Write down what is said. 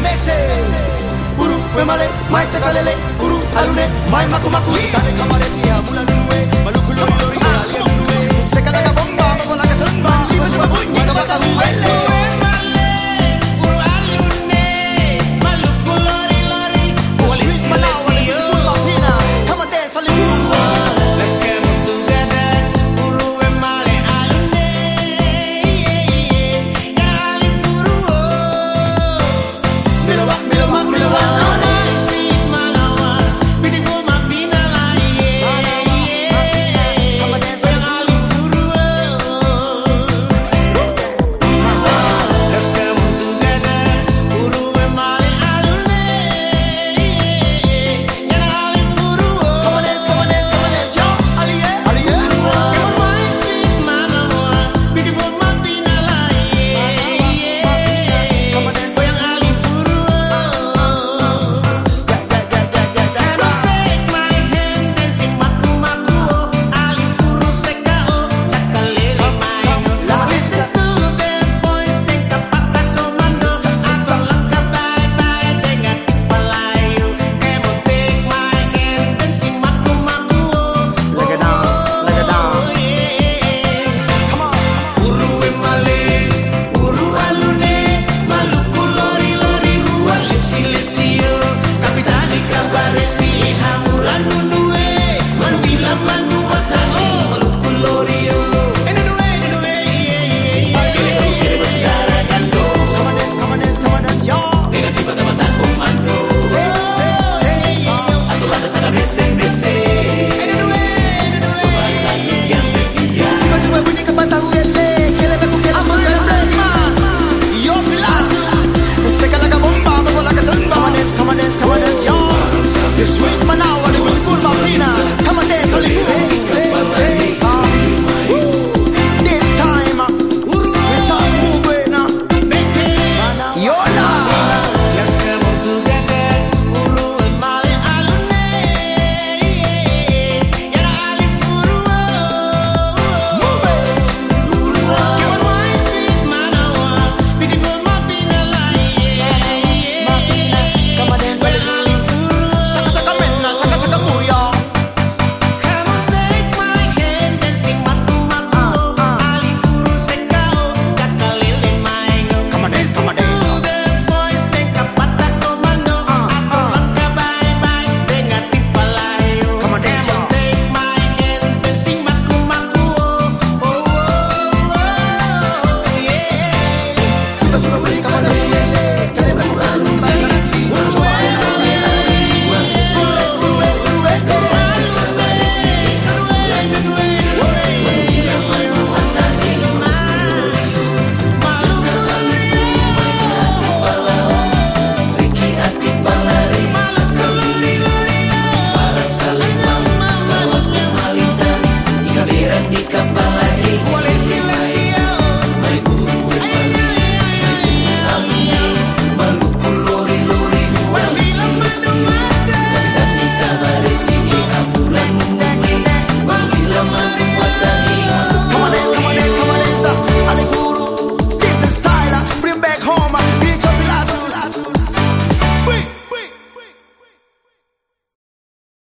meses, meses. Uru, wemale, mai chakalele, uru, alune, mai maku maku. Tane kamaresia, mula nunue, maluku